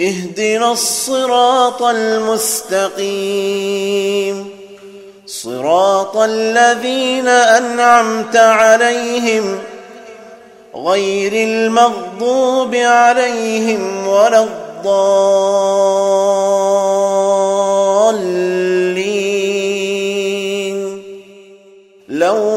اهدنا الصراط المستقيم. صراط الذين أنعمت عليهم غير المغضوب عليهم ولا الضالين. لو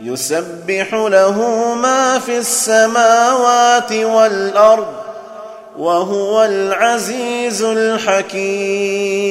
يسبح له ما في السماوات والأرض وهو العزيز الحكيم.